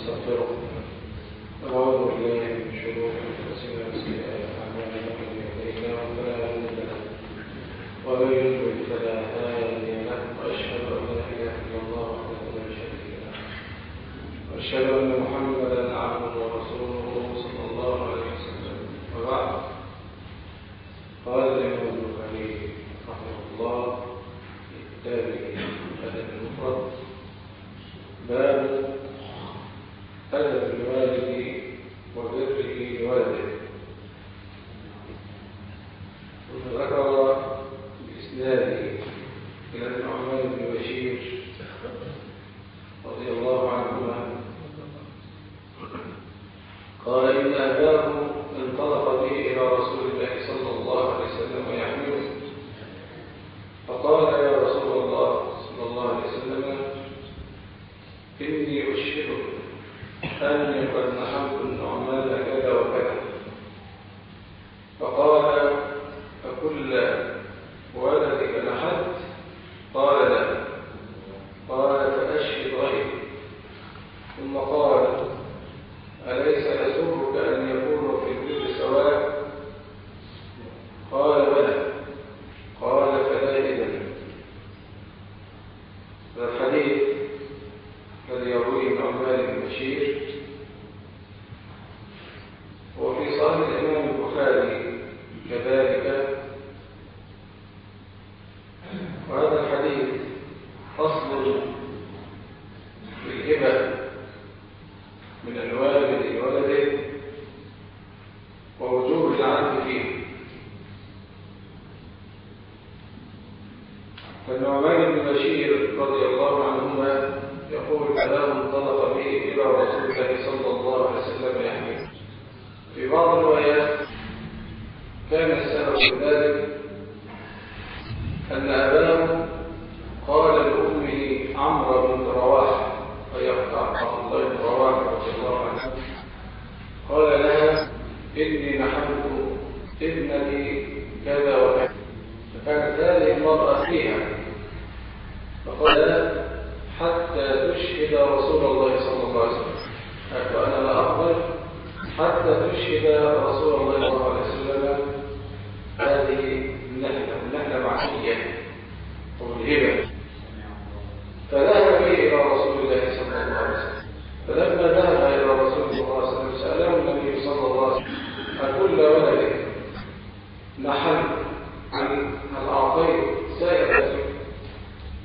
ونستغفره ونعوذ بالله من شرور أنفسنا وسيئات أعمالنا. من يهده فلا مضل له ومن يضلل فلا هادي له. وأشهد أن لا إله إلا الله وحده لا شريك له. وأشهد أن محمدا عبده ورسوله صلى الله عليه وسلم وبعد قال الامام البخاري رحمه الله في كتابه الادب المفرد باب أدب الوالد وبره لوالده وذكر بإسناده إلى النعمان بن بشير رضي الله عنهما قال إن أباه انطلق به إلى رسول الله صلى الله عليه وسلم يحمله فقال يا رسول الله صلى الله عليه وسلم إني أشهدك أني قد نحمت النعمان كذا وكذا. فقال أكل ولدك نحت قال لا. قال فأشهد غيري ثم قال أليس يسرك أن يكونوا في البر سواء قال بلى قال فلا إذن الحديث الذي يرويه النعمان بن بشير وفي صحيح الإمام البخاري كذلك. وهذا الحديث فصل في الهبة من الوالد لولده ووجوب العدل فيه. فالنعمان بن بشير رضي الله عنهما يقول كلام انطلق به إلى رسول الله صلى الله عليه وسلم يحمله في بعض الروايات كان السبب ذلك أن أباه قال لأمه عمرو بن رواح وهي عبد الله بن رواح رضي الله عنه. قال لها إني نحبت ابنتي كذا وكذا فكانت هذه المرأة فيها فقال حتى تشهد رسول الله صلى الله عليه وسلم وأنا لا أقبل تشهد رسول الله صلى الله عليه وسلم. هذه النهلة النهلة معنية أو الهبة فذهب به إلى رسول الله صلى الله عليه وسلم. فلما ذهب إلى رسول الله صلى الله عليه وسلم سأله النبي صلى الله عليه وسلم أكل ولدك نحن عن هل أعطيت سائر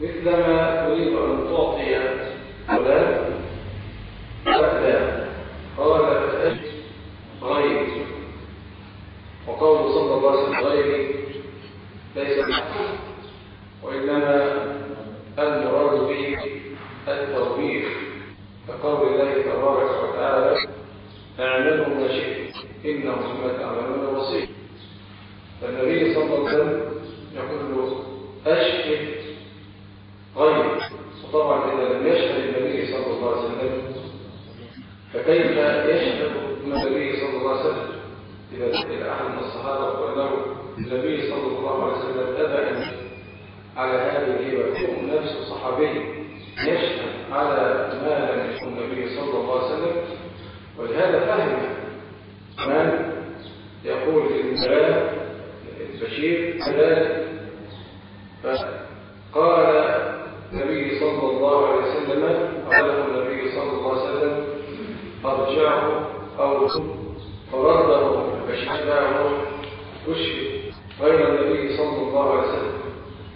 مثلما تريد أن تعطي فلان فلا قال فأجل غير وقول صلى الله عليه وسلم غيري ليس بحق وإنما المراد به التوبيخ كقول الله تبارك وتعالى أعملوا ما شئتم إنه بما تعملون بصير. فالنبي صلى الله عليه وسلم يقول له أشهد غير وطبعا إذا لم يشهد النبي صلى الله عليه وسلم فكيف يشهد النبي صلى الله عليه وسلم؟ إذا إلى أحد من الصحابة وقال له النبي صلى الله عليه وسلم أبى على هذه الهبة يكون نفس صحابي يشهد على ما لم يكن النبي صلى الله عليه وسلم. ولهذا فهم من يقول للملاك البشير ذلك فقال النبي صلى الله عليه وسلم قال النبي صلى الله عليه وسلم أرجعه أو فرده فشهده اشهد غير النبي صلى الله عليه وسلم.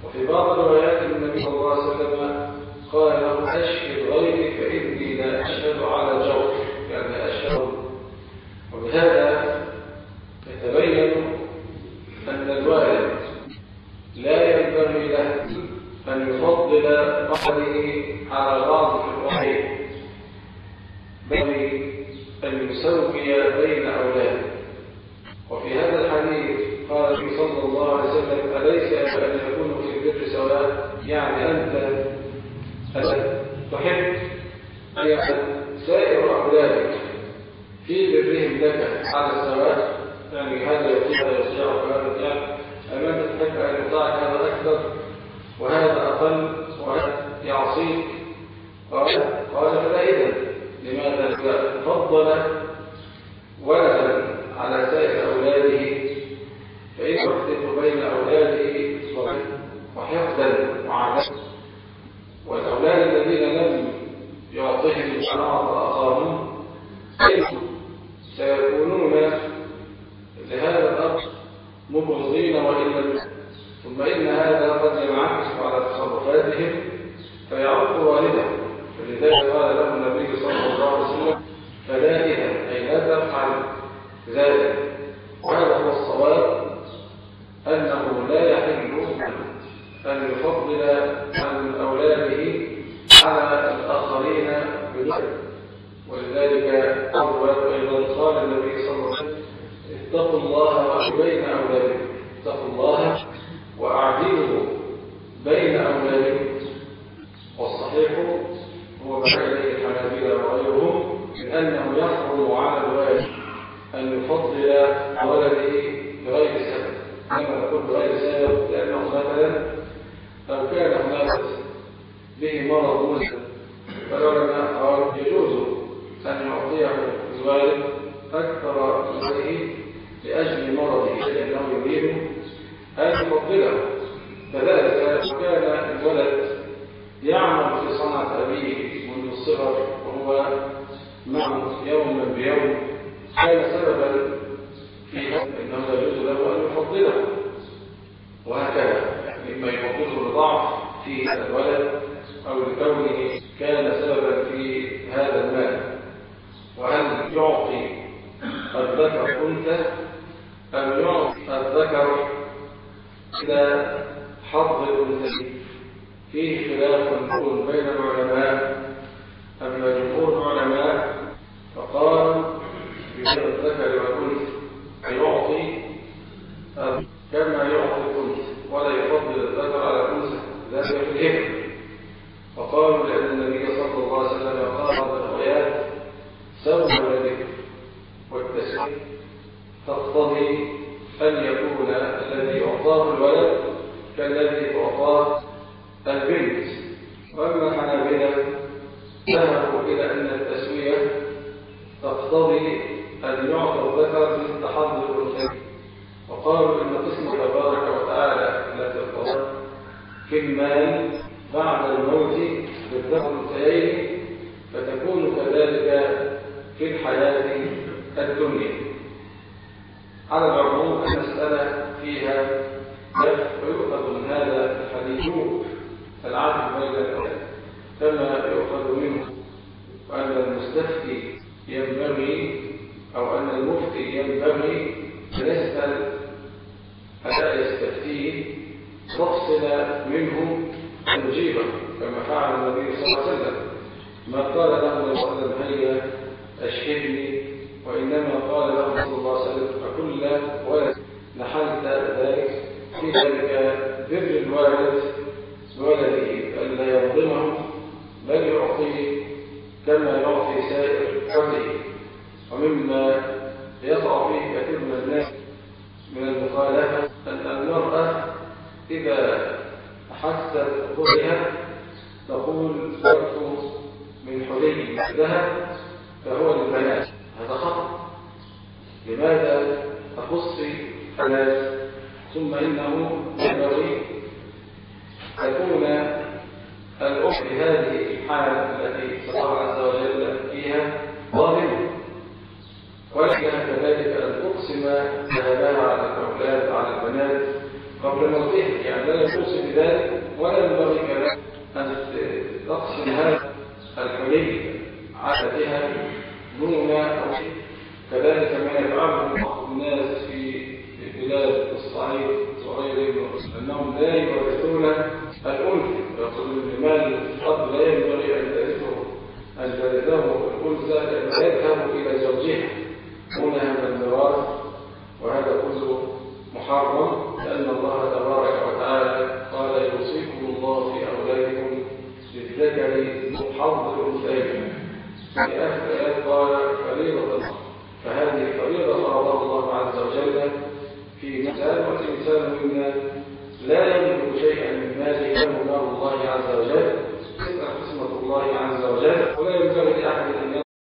وفي بعض الروايات النبي صلى الله عليه وسلم قال له أشهد غيري فاني لا أشهد على جور يعني أشهد. وبهذا يتبين أن الوالد لا ينبغي له أن يفضل بعضه على بعض في الوحيد بل أن يسوي بين أولاده. وفي هذا الحديث قال النبي صلى الله عليه وسلم أليس أن يكونوا في البر سواء؟ يعني أنت تحب أن يكون سائر أولادك في برهم لك على السواء يعني هذا يطيع هذا يطيع أما تحب أن يطاعك هذا أكثر وهذا أقل وهذا يعصيك. قال قال فلا إذن. لماذا؟ فضل ولدا على سائر أولاده فإن يحدث بين أولاده وحقدا وعدم والأولاد الذين لم يعطيهم الشرع آخرهم سيكونون لهذا الأمر مبغضين وإن ثم إن هذا قد ينعكس على تصرفاتهم فيعق والده فلذلك قال له النبي صلى الله عليه وسلم فلا إذا أي لا تفعل ذلك وهذا هو الصواب أنه لا يحل أن يفضل عن أولاده على الآخرين بدون ولذلك أول أيضا قال النبي صلى الله عليه وسلم اتقوا الله وبين أولادكم. اتقوا الله وأعدلوا بين أولادكم. والصحيح هو ما أن يعطيه الوالد أكثر عليه لأجل مرضه لأنه يريد أن يفضله كذلك كان الولد يعمل في صنعة أبيه منذ الصغر وهو معه يوما بيوم. كان سببا في أنه لا يجوز له أن يفضله. وهكذا مما يفضله لضعف في الولد أو لكونه كان سببا في هذا المال وهل يعطي الذكر أنثى أم يعطي الذكر إلى حظ الأنثى فيه خلاف بين العلماء. أما جمهور العلماء فقالوا بين الذكر والأنثى يعطي كما يعطي الأنثى ولا يفضل الذكر على الأنثى ذلك في الهبة وقالوا لأن النبي صلى الله عليه وسلم قال الآيات سوى ولدك والتسوية تقتضي أن يكون الذي أعطاه الولد كالذي أعطاه البنت. وأما الحنابلة ذهبوا إلى أن التسوية تقتضي أن يعطى الذكر من تحضر الأنثى وقالوا إن قسم تبارك وتعالى التي ارتضت في المال بعد الموت بالذكر الأنثيين فتكون كذلك في الحياة الدنيا. على العموم المسألة فيها ويؤخذ الحديث العدل بين كما يؤخذ منه أن المستفتي ينبغي أو أن المفتي ينبغي أن يسأل ألا يستفتيه تفصل منه نجيبه كما فعل النبي صلى الله عليه وسلم. ما قال له وسلم هيا أشهدني وإنما قال له صلى الله عليه وسلم فكل ولد نحلت ذلك في ذلك بر الوالد بولده ألا يظلمه بل يعطيه كما يعطي سائر حوله ومما يقع فيه كثير من الناس من المخالفة أن المرأة إذا أحست بها تقول وقت من حلي الذهب فهو للبنات. هذا خطأ. لماذا تخصي الناس ثم إنه ينبغي تكون في هذه الحالة التي الله عز وجل فيها ظالمة ولكن كذلك أن تقسم ذهبها على الأولاد على البنات قبل موتها يعني لا توصي بذلك ولا ينبغي كذلك أن تقسم هذا الحلي عادتها دون أو كذلك ما يفعله بعض الناس في بلاد الصعيد أنهم لا يورثون الأنثى. يقولون المال الأب لا ينبغي أن ترثه أن ترثه الأنثى لأن يذهب إلى زوجها. هنا من الميراث وهذا كله محرم لأن الله تبارك وتعالى قال يوصيكم الله في أولادكم للذكر حظ الأنثيين. في آخر قال فريضة. فهذه فريضة فرضها الله عز وجل في مثال والإنسان منا لا